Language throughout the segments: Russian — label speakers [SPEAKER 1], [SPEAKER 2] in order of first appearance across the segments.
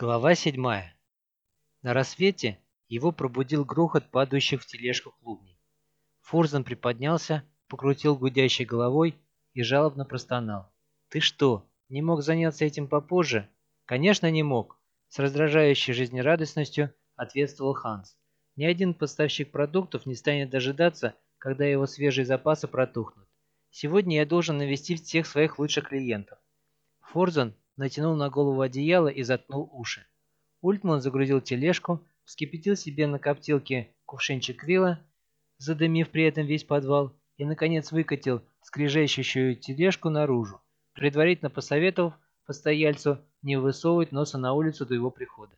[SPEAKER 1] Глава седьмая. На рассвете его пробудил грохот падающих в тележку клубней. Фурзан приподнялся, покрутил гудящей головой и жалобно простонал. «Ты что, не мог заняться этим попозже?» «Конечно, не мог», — с раздражающей жизнерадостностью ответствовал Ханс. «Ни один поставщик продуктов не станет дожидаться, когда его свежие запасы протухнут. Сегодня я должен навестить всех своих лучших клиентов». Форзан натянул на голову одеяло и заткнул уши. Ультман загрузил тележку, вскипятил себе на коптилке кувшинчик вила, задымив при этом весь подвал, и, наконец, выкатил скрежещущую тележку наружу, предварительно посоветовав постояльцу не высовывать носа на улицу до его прихода.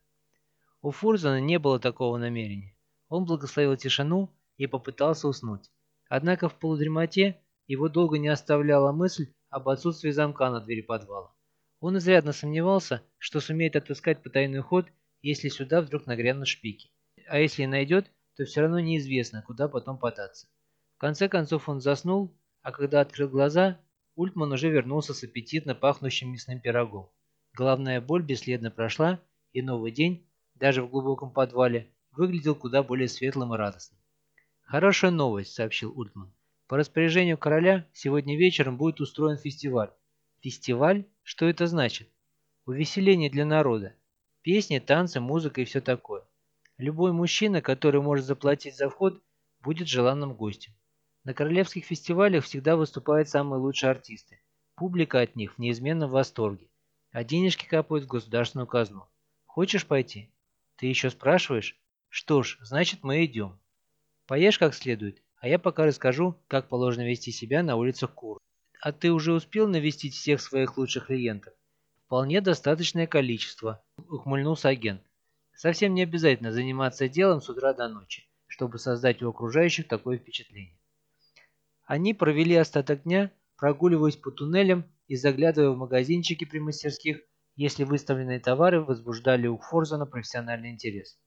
[SPEAKER 1] У Фурзана не было такого намерения. Он благословил тишину и попытался уснуть. Однако в полудремоте его долго не оставляла мысль об отсутствии замка на двери подвала. Он изрядно сомневался, что сумеет отыскать потайной ход, если сюда вдруг нагрянут шпики. А если и найдет, то все равно неизвестно, куда потом податься. В конце концов он заснул, а когда открыл глаза, Ультман уже вернулся с аппетитно пахнущим мясным пирогом. Головная боль бесследно прошла, и новый день, даже в глубоком подвале, выглядел куда более светлым и радостным. «Хорошая новость», — сообщил Ультман. «По распоряжению короля сегодня вечером будет устроен фестиваль. Фестиваль? Что это значит? Увеселение для народа. Песни, танцы, музыка и все такое. Любой мужчина, который может заплатить за вход, будет желанным гостем. На королевских фестивалях всегда выступают самые лучшие артисты. Публика от них в неизменном восторге. А денежки капают в государственную казну. Хочешь пойти? Ты еще спрашиваешь? Что ж, значит мы идем. Поешь как следует, а я пока расскажу, как положено вести себя на улицах Кур. А ты уже успел навестить всех своих лучших клиентов? Вполне достаточное количество, ухмыльнулся агент. Совсем не обязательно заниматься делом с утра до ночи, чтобы создать у окружающих такое впечатление. Они провели остаток дня, прогуливаясь по туннелям и заглядывая в магазинчики при мастерских, если выставленные товары возбуждали у Форзана профессиональный интерес.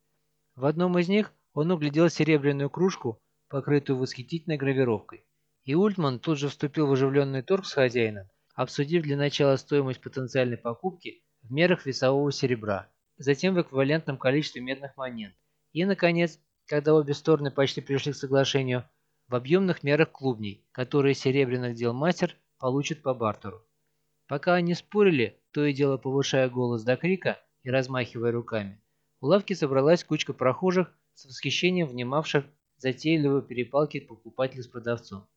[SPEAKER 1] В одном из них он углядел серебряную кружку, покрытую восхитительной гравировкой. И Ультман тут же вступил в оживленный торг с хозяином, обсудив для начала стоимость потенциальной покупки в мерах весового серебра, затем в эквивалентном количестве медных монет. И, наконец, когда обе стороны почти пришли к соглашению, в объемных мерах клубней, которые серебряных дел мастер получит по бартеру. Пока они спорили, то и дело повышая голос до крика и размахивая руками, у лавки собралась кучка прохожих с восхищением внимавших затейливой перепалки покупателя с продавцом.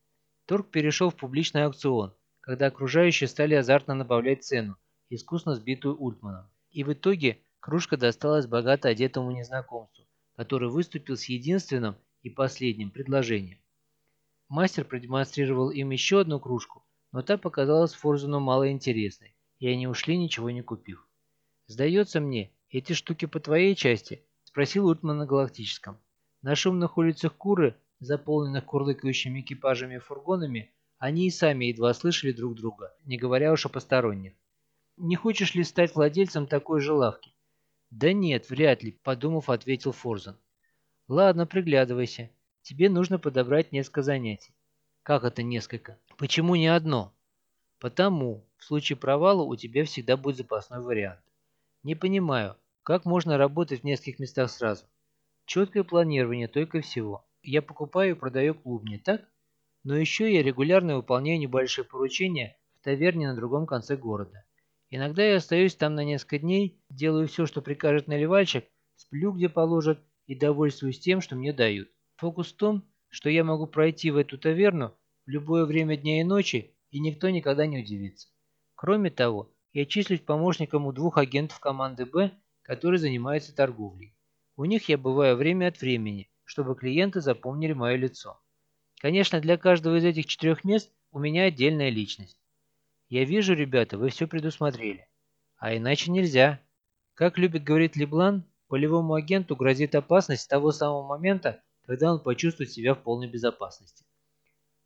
[SPEAKER 1] Торг перешел в публичный аукцион, когда окружающие стали азартно набавлять цену, искусно сбитую Ультманом. И в итоге кружка досталась богато одетому незнакомцу, который выступил с единственным и последним предложением. Мастер продемонстрировал им еще одну кружку, но та показалась Форзуну малоинтересной, и они ушли, ничего не купив. «Сдается мне, эти штуки по твоей части?» – спросил Ультман на галактическом. На шумных улицах Куры заполненных курлыкающими экипажами и фургонами, они и сами едва слышали друг друга, не говоря уж о посторонних. «Не хочешь ли стать владельцем такой же лавки?» «Да нет, вряд ли», — подумав, ответил Форзан. «Ладно, приглядывайся. Тебе нужно подобрать несколько занятий». «Как это несколько? Почему не одно?» «Потому, в случае провала у тебя всегда будет запасной вариант. Не понимаю, как можно работать в нескольких местах сразу? Четкое планирование только всего я покупаю и продаю клубни, так? Но еще я регулярно выполняю небольшие поручения в таверне на другом конце города. Иногда я остаюсь там на несколько дней, делаю все, что прикажет наливальщик, сплю, где положат, и довольствуюсь тем, что мне дают. Фокус в том, что я могу пройти в эту таверну в любое время дня и ночи, и никто никогда не удивится. Кроме того, я числюсь помощником у двух агентов команды «Б», которые занимаются торговлей. У них я бываю время от времени – чтобы клиенты запомнили мое лицо. Конечно, для каждого из этих четырех мест у меня отдельная личность. Я вижу, ребята, вы все предусмотрели. А иначе нельзя. Как любит говорить Леблан, полевому агенту грозит опасность с того самого момента, когда он почувствует себя в полной безопасности.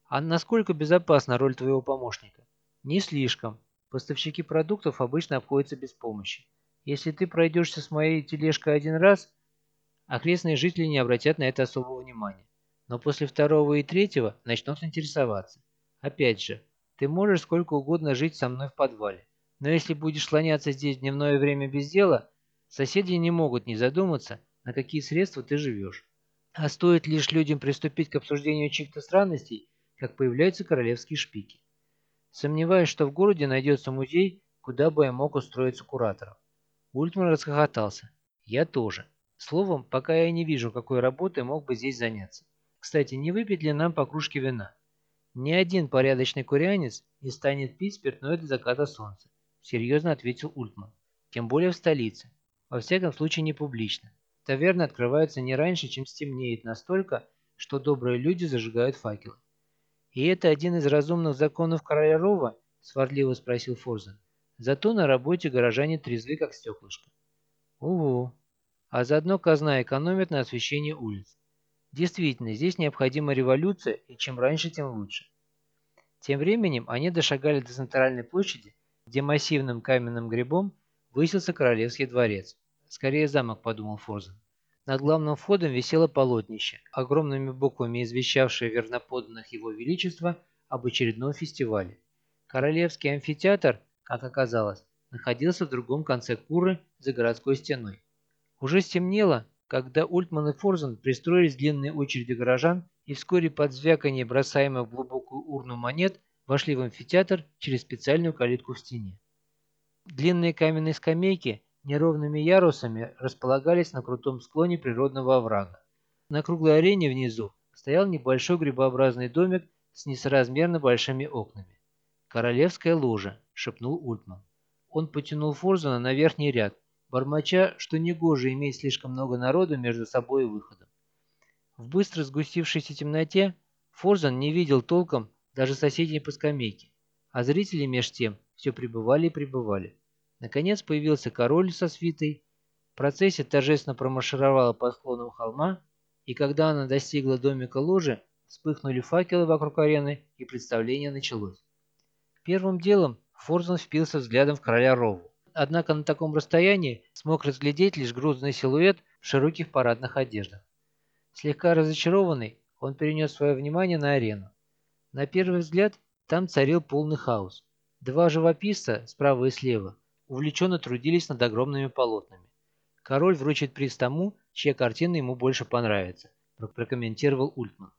[SPEAKER 1] А насколько безопасна роль твоего помощника? Не слишком. Поставщики продуктов обычно обходятся без помощи. Если ты пройдешься с моей тележкой один раз, Окрестные жители не обратят на это особого внимания. Но после второго и третьего начнут интересоваться. Опять же, ты можешь сколько угодно жить со мной в подвале. Но если будешь слоняться здесь дневное время без дела, Соседи не могут не задуматься, на какие средства ты живешь. А стоит лишь людям приступить к обсуждению чьих-то странностей, как появляются королевские шпики. Сомневаюсь, что в городе найдется музей, куда бы я мог устроиться куратором. Ультман расхохотался. Я тоже. Словом, пока я не вижу, какой работой мог бы здесь заняться. Кстати, не выпить ли нам по кружке вина? Ни один порядочный курянец не станет пить спиртное до заката солнца, серьезно ответил Ультман. Тем более в столице. Во всяком случае не публично. Таверны открываются не раньше, чем стемнеет настолько, что добрые люди зажигают факелы. «И это один из разумных законов короля Рова?» – сварливо спросил Форзен. «Зато на работе горожане трезвы, как стеклышко». «Угу. А заодно казна экономит на освещении улиц. Действительно, здесь необходима революция, и чем раньше, тем лучше». Тем временем они дошагали до центральной площади, где массивным каменным грибом высился королевский дворец. Скорее замок, подумал Форзен. Над главным входом висело полотнище, огромными буквами извещавшее верноподданных его величества об очередном фестивале. Королевский амфитеатр, как оказалось, находился в другом конце Куры за городской стеной. Уже стемнело, когда Ультман и Форзен пристроились в длинные очереди горожан и вскоре под звяканье бросаемых в глубокую урну монет вошли в амфитеатр через специальную калитку в стене. Длинные каменные скамейки неровными ярусами располагались на крутом склоне природного оврага. На круглой арене внизу стоял небольшой грибообразный домик с несоразмерно большими окнами. «Королевская ложа», — шепнул Ультман. Он потянул Форзена на верхний ряд, бормоча, что негоже иметь слишком много народу между собой и выходом. В быстро сгустившейся темноте Форзен не видел толком даже соседей по скамейке, а зрители меж тем все пребывали и пребывали. Наконец появился король со свитой. Процессия торжественно промаршировала по склону холма, и когда она достигла домика ложи, вспыхнули факелы вокруг арены, и представление началось. Первым делом Форзен впился взглядом в короля Рову. Однако на таком расстоянии смог разглядеть лишь грузный силуэт в широких парадных одеждах. Слегка разочарованный, он перенес свое внимание на арену. На первый взгляд там царил полный хаос. Два живописца, справа и слева, увлеченно трудились над огромными полотнами. Король вручит приз тому, чья картина ему больше понравится, прокомментировал Ультман.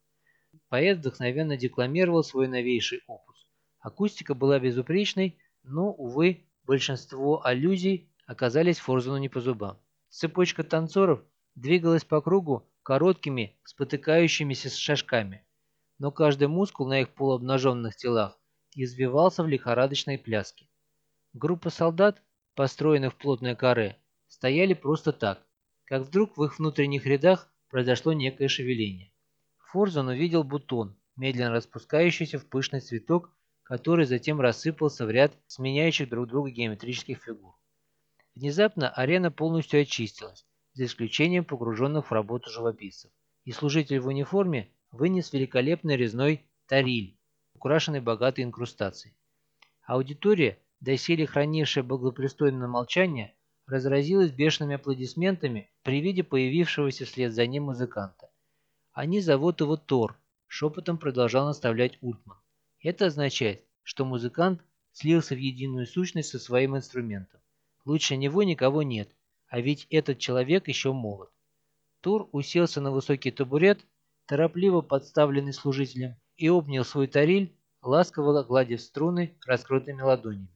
[SPEAKER 1] Поэт вдохновенно декламировал свой новейший опус. Акустика была безупречной, но, увы, большинство аллюзий оказались Форзену не по зубам. Цепочка танцоров двигалась по кругу короткими, спотыкающимися шажками, но каждый мускул на их полуобнаженных телах извивался в лихорадочной пляске. Группа солдат, построенных в плотное каре, стояли просто так, как вдруг в их внутренних рядах произошло некое шевеление. Форзан увидел бутон, медленно распускающийся в пышный цветок, который затем рассыпался в ряд сменяющих друг друга геометрических фигур. Внезапно арена полностью очистилась, за исключением погруженных в работу живописцев, и служитель в униформе вынес великолепный резной тариль, украшенный богатой инкрустацией. Аудитория доселе хранившее благопристойное молчание, разразилось бешеными аплодисментами при виде появившегося вслед за ним музыканта. «Они зовут его Тор», — шепотом продолжал наставлять Ультман. «Это означает, что музыкант слился в единую сущность со своим инструментом. Лучше него никого нет, а ведь этот человек еще молод». Тор уселся на высокий табурет, торопливо подставленный служителем, и обнял свой тариль, ласково гладив струны раскрытыми ладонями.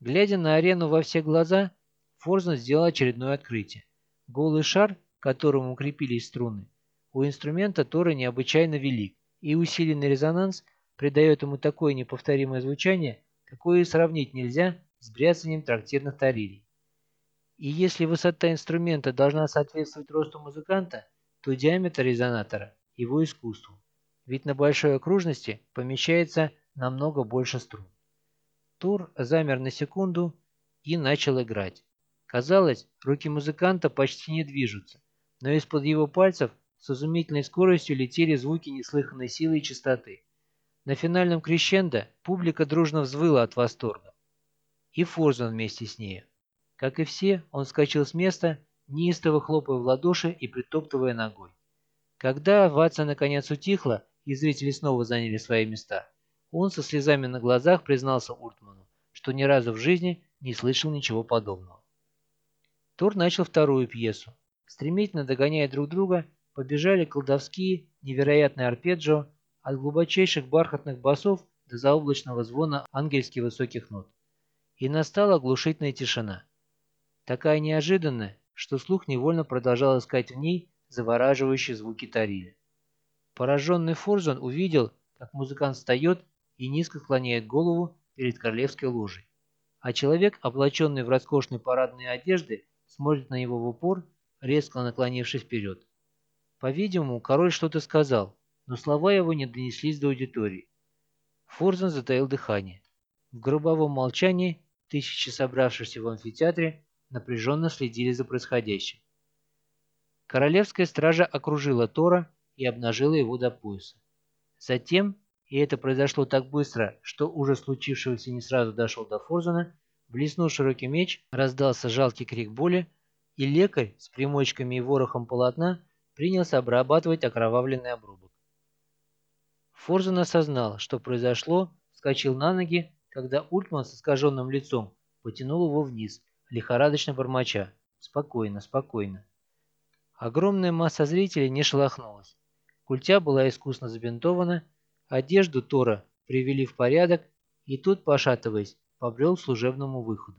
[SPEAKER 1] Глядя на арену во все глаза, Форзен сделал очередное открытие. Голый шар, к которому укрепились струны, у инструмента Тора необычайно велик, и усиленный резонанс придает ему такое неповторимое звучание, какое и сравнить нельзя с бряцанием трактирных тарелей. И если высота инструмента должна соответствовать росту музыканта, то диаметр резонатора – его искусству. Ведь на большой окружности помещается намного больше струн. Тур замер на секунду и начал играть. Казалось, руки музыканта почти не движутся, но из-под его пальцев с изумительной скоростью летели звуки неслыханной силы и чистоты. На финальном крещендо публика дружно взвыла от восторга. И Форзан вместе с нею. Как и все, он вскочил с места, неистово хлопая в ладоши и притоптывая ногой. Когда овация наконец утихла и зрители снова заняли свои места, он со слезами на глазах признался Уртману, что ни разу в жизни не слышал ничего подобного. Тор начал вторую пьесу. Стремительно догоняя друг друга, побежали колдовские, невероятные арпеджио, от глубочайших бархатных басов до заоблачного звона ангельски высоких нот. И настала оглушительная тишина. Такая неожиданная, что слух невольно продолжал искать в ней завораживающие звуки Тариля. Пораженный Форзан увидел, как музыкант встает и низко склоняет голову перед королевской ложей, а человек, облаченный в роскошные парадные одежды, смотрит на него в упор, резко наклонившись вперед. По-видимому, король что-то сказал, но слова его не донеслись до аудитории. Форзан затаил дыхание. В гробовом молчании тысячи собравшихся в амфитеатре напряженно следили за происходящим. Королевская стража окружила Тора и обнажила его до пояса. Затем, и это произошло так быстро, что уже случившегося не сразу дошел до Форзана, блеснул широкий меч, раздался жалкий крик боли, и лекарь с примочками и ворохом полотна принялся обрабатывать окровавленный обрубок. Форзан осознал, что произошло, вскочил на ноги, когда Ультман с искаженным лицом потянул его вниз, лихорадочно бормоча. «Спокойно, спокойно». Огромная масса зрителей не шелохнулась. Культя была искусно забинтована, одежду Тора привели в порядок, и тут, пошатываясь, побрел к служебному выходу.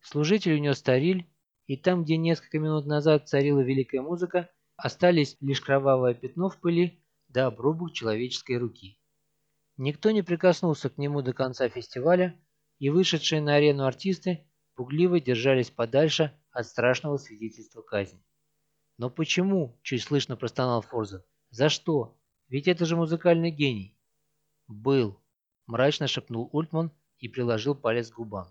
[SPEAKER 1] Служитель унес стариль, и там, где несколько минут назад царила великая музыка, остались лишь кровавое пятно в пыли да обрубок человеческой руки. Никто не прикоснулся к нему до конца фестиваля, и вышедшие на арену артисты пугливо держались подальше от страшного свидетельства казни. «Но почему?» – чуть слышно простонал Форза. «За что? Ведь это же музыкальный гений». «Был», – мрачно шепнул Ультман и приложил палец к губам.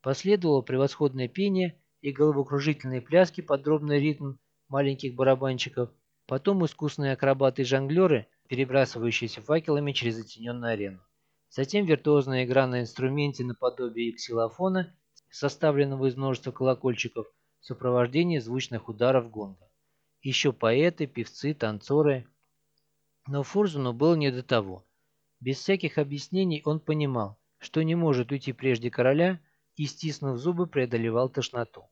[SPEAKER 1] Последовало превосходное пение и головокружительные пляски под дробный ритм маленьких барабанщиков, потом искусные акробаты и жонглеры, перебрасывающиеся факелами через затененную арену. Затем виртуозная игра на инструменте наподобие ксилофона, составленного из множества колокольчиков, в сопровождении звучных ударов гонга. Еще поэты, певцы, танцоры. Но Фурзуну было не до того. Без всяких объяснений он понимал, что не может уйти прежде короля и, стиснув зубы, преодолевал тошноту.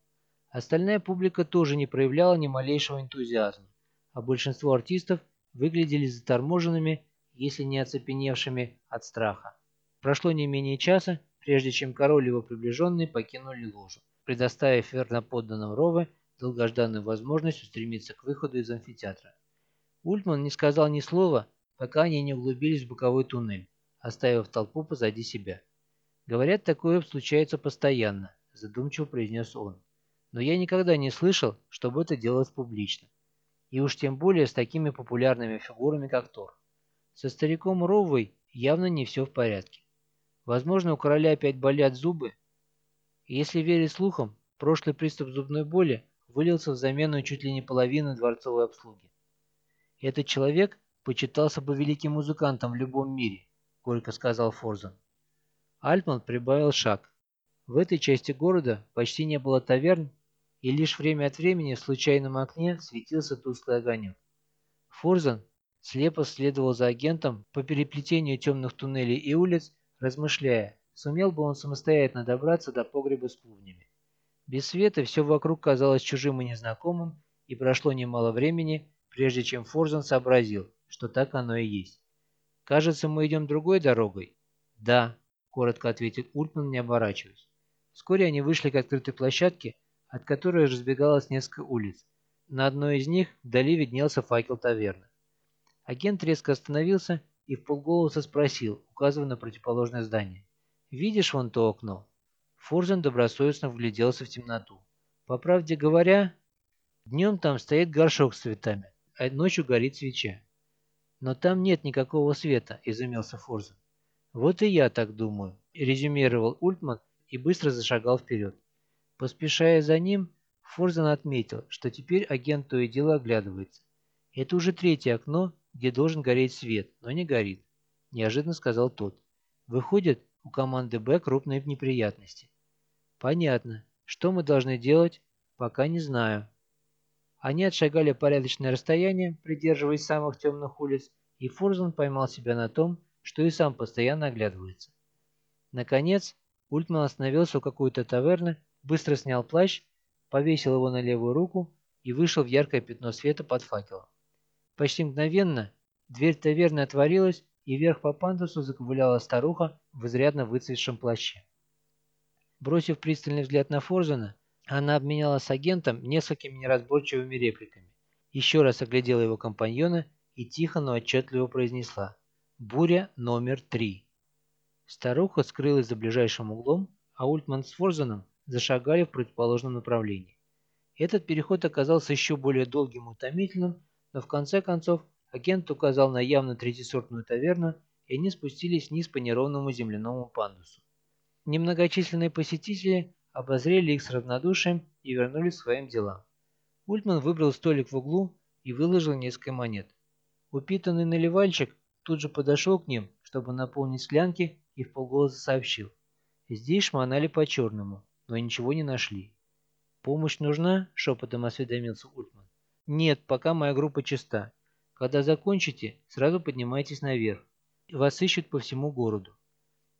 [SPEAKER 1] Остальная публика тоже не проявляла ни малейшего энтузиазма, а большинство артистов выглядели заторможенными, если не оцепеневшими от страха. Прошло не менее часа, прежде чем король и его приближенные покинули ложу, предоставив верноподданным Рове долгожданную возможность устремиться к выходу из амфитеатра. Ультман не сказал ни слова, пока они не углубились в боковой туннель, оставив толпу позади себя. «Говорят, такое случается постоянно», – задумчиво произнес он. «Но я никогда не слышал, чтобы это делалось публично. И уж тем более с такими популярными фигурами, как Тор. Со стариком Ровой явно не все в порядке. Возможно, у короля опять болят зубы. Если верить слухам, прошлый приступ зубной боли вылился в замену чуть ли не половины дворцовой обслуги. Этот человек почитался бы великим музыкантом в любом мире, горько сказал Форзан. Альтман прибавил шаг. В этой части города почти не было таверн, и лишь время от времени в случайном окне светился тусклый огонек. Форзан слепо следовал за агентом по переплетению темных туннелей и улиц, размышляя, сумел бы он самостоятельно добраться до погреба с клубнями. Без света все вокруг казалось чужим и незнакомым, и прошло немало времени, прежде чем Форзан сообразил, что так оно и есть. «Кажется, мы идем другой дорогой?» «Да», — коротко ответил Ультман, не оборачиваясь. Вскоре они вышли к открытой площадке, от которой разбегалось несколько улиц. На одной из них вдали виднелся факел таверны. Агент резко остановился и в полголоса спросил, указывая на противоположное здание. «Видишь вон то окно?» Фурзен добросовестно вгляделся в темноту. По правде говоря, днем там стоит горшок с цветами, а ночью горит свеча. Но там нет никакого света, изумился Фурзен. Вот и я так думаю, резюмировал Ультман и быстро зашагал вперед. Поспешая за ним, Форзен отметил, что теперь агент то и дело оглядывается. Это уже третье окно, где должен гореть свет, но не горит, неожиданно сказал тот. Выходит, у команды Б крупные неприятности. Понятно. Что мы должны делать? Пока не знаю. Они отшагали порядочное расстояние, придерживаясь самых темных улиц, и Форзен поймал себя на том, что и сам постоянно оглядывается. Наконец, Ультман остановился у какой-то таверны, быстро снял плащ, повесил его на левую руку и вышел в яркое пятно света под факелом. Почти мгновенно дверь таверны отворилась, и вверх по пандусу заковыляла старуха в изрядно выцветшем плаще. Бросив пристальный взгляд на Форзена, она обменялась с агентом несколькими неразборчивыми репликами, еще раз оглядела его компаньона и тихо, но отчетливо произнесла «Буря номер три». Старуха скрылась за ближайшим углом, а Ультман с Форзеном зашагали в противоположном направлении. Этот переход оказался еще более долгим и утомительным, но в конце концов агент указал на явно третьесортную таверну, и они спустились вниз по неровному земляному пандусу. Немногочисленные посетители обозрели их с равнодушием и вернулись к своим делам. Ультман выбрал столик в углу и выложил несколько монет. Упитанный наливальщик тут же подошел к ним, чтобы наполнить склянки, и вполголоса сообщил. Здесь шмонали по-черному, но ничего не нашли. «Помощь нужна?» – шепотом осведомился Ультман. «Нет, пока моя группа чиста. Когда закончите, сразу поднимайтесь наверх. Вас ищут по всему городу.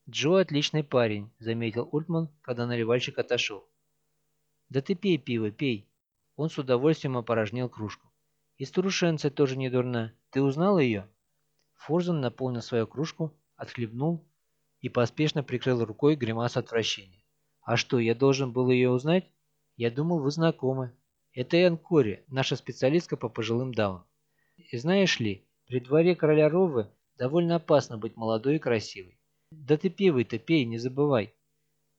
[SPEAKER 1] «Джо отличный парень», — заметил Ультман, когда наливальщик отошел. «Да ты пей пиво, пей». Он с удовольствием опорожнил кружку. «И старушенция тоже не дурна. Ты узнал ее?» Форзен наполнил свою кружку, отхлебнул и поспешно прикрыл рукой гримас отвращения. «А что, я должен был ее узнать? Я думал, вы знакомы. Это Энн Кори, наша специалистка по пожилым дамам. И знаешь ли, при дворе короля Ровы довольно опасно быть молодой и красивой. «Да ты пивый-то пей, не забывай».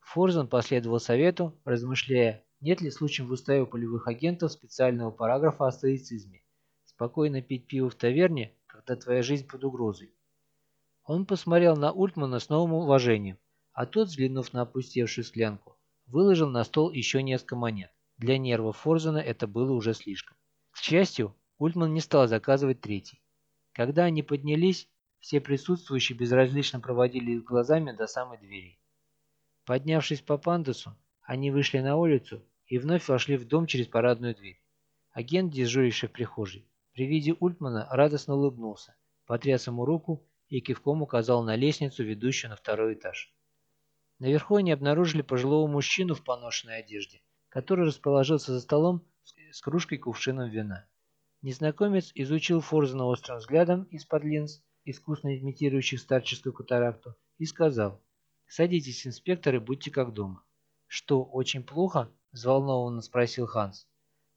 [SPEAKER 1] Форзан последовал совету, размышляя, нет ли случаем в уставе полевых агентов специального параграфа о стоицизме. Спокойно пить пиво в таверне, когда твоя жизнь под угрозой. Он посмотрел на Ультмана с новым уважением, а тот, взглянув на опустевшую склянку, выложил на стол еще несколько монет. Для нервов Форзана это было уже слишком. К счастью, Ультман не стал заказывать третий. Когда они поднялись, все присутствующие безразлично проводили их глазами до самой двери. Поднявшись по пандусу, они вышли на улицу и вновь вошли в дом через парадную дверь. Агент, дежуривший в прихожей, при виде Ультмана радостно улыбнулся, потряс ему руку и кивком указал на лестницу, ведущую на второй этаж. Наверху они обнаружили пожилого мужчину в поношенной одежде, который расположился за столом с кружкой кувшином вина. Незнакомец изучил Форзена острым взглядом из-под линз искусно имитирующих старческую катаракту, и сказал «Садитесь, инспектор, и будьте как дома». «Что, очень плохо?» – взволнованно спросил Ханс.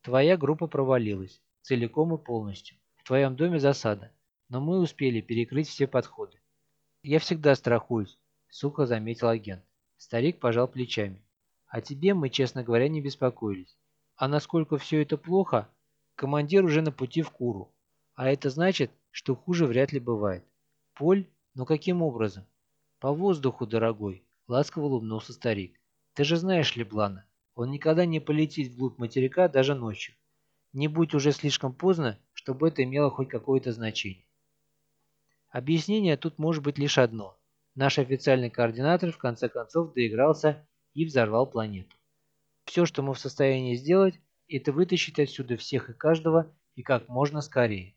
[SPEAKER 1] «Твоя группа провалилась, целиком и полностью. В твоем доме засада, но мы успели перекрыть все подходы». «Я всегда страхуюсь», – сухо заметил агент. Старик пожал плечами. «А тебе мы, честно говоря, не беспокоились. А насколько все это плохо, командир уже на пути в Куру. А это значит, что хуже вряд ли бывает. Поль? Но каким образом? По воздуху, дорогой, ласково улыбнулся старик. Ты же знаешь Леблана. Он никогда не полетит вглубь материка даже ночью. Не будь уже слишком поздно, чтобы это имело хоть какое-то значение. Объяснение тут может быть лишь одно. Наш официальный координатор в конце концов доигрался и взорвал планету. Все, что мы в состоянии сделать, это вытащить отсюда всех и каждого и как можно скорее.